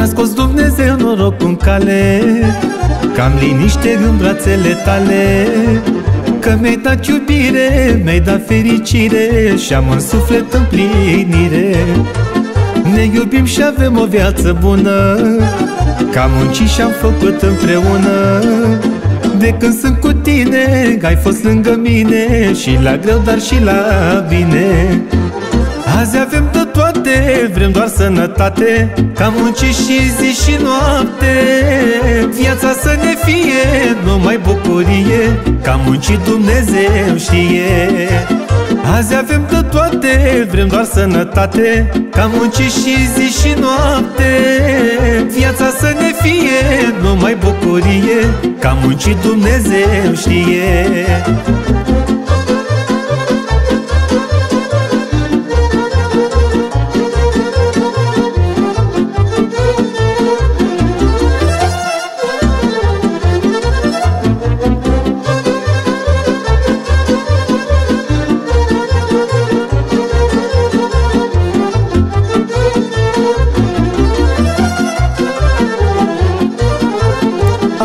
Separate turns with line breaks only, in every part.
Mi-a scos Dumnezeu noroc în cale Că am liniște în brațele tale. Că mi-ai dat iubire, mi-ai dat fericire Și am în suflet împlinire Ne iubim și avem o viață bună Că am muncit și am făcut împreună. De când sunt cu tine, ai fost lângă mine Și la greu, dar și la bine. Azi avem de toate, vrem doar sănătate Că am muncit și zi și noapte. Viața să ne fie numai bucurie Că am muncit Dumnezeu știe. Azi avem de toate, vrem doar sănătate Că am muncit și zi și noapte. Viața să ne fie numai bucurie Că am muncit Dumnezeu știe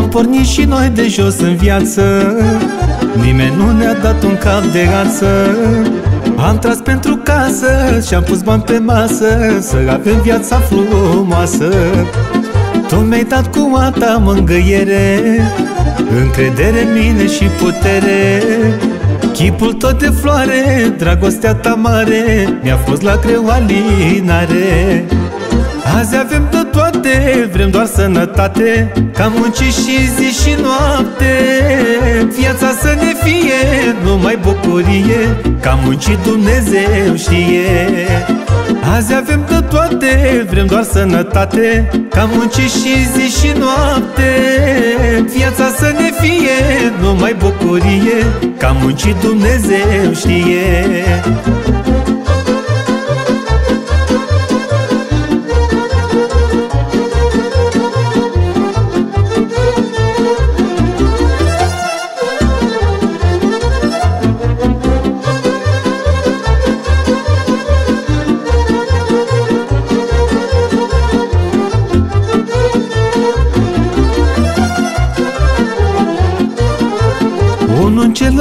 pornit și noi de jos în viață. Nimeni nu ne-a dat un cap de rață. Am tras pentru casă și-am pus bani pe masă Să avem viața frumoasă. Tu mi-ai dat cu a ta mângâiere Încredere, mine și putere. Chipul tot de floare, dragostea ta mare Mi-a fost la greu alinare Azi avem de toate, vrem doar sănătate Că am muncit și zi și noapte. Viața să ne fie numai bucurie Că am muncit Dumnezeu știe. Azi avem de toate, vrem doar sănătate Că am muncit și zi și noapte. Viața să ne fie numai bucurie Că am muncit Dumnezeu știe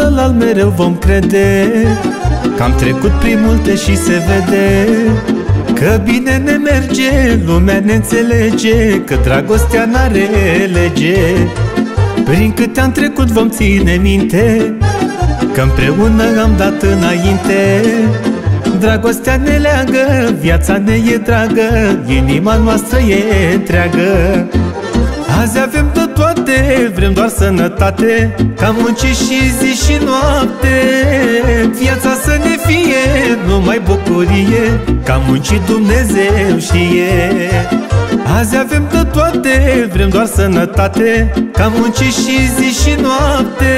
celălalt mereu vom crede Că am trecut prin multe și se vede Că bine ne merge, lumea ne înțelege Că dragostea n-are lege. Prin câte am trecut vom ține minte Că împreună am dat înainte. Dragostea ne leagă, viața ne e dragă Inima noastră e întreagă Azi avem de toate, vrem doar sănătate Că am muncit și zi și noapte. Viața să ne fie numai bucurie Că am muncit Dumnezeu știe. Azi avem de toate, vrem doar sănătate Că am muncit și zi și noapte.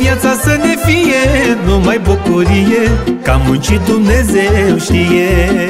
Viața să ne fie numai bucurie Că am muncit Dumnezeu știe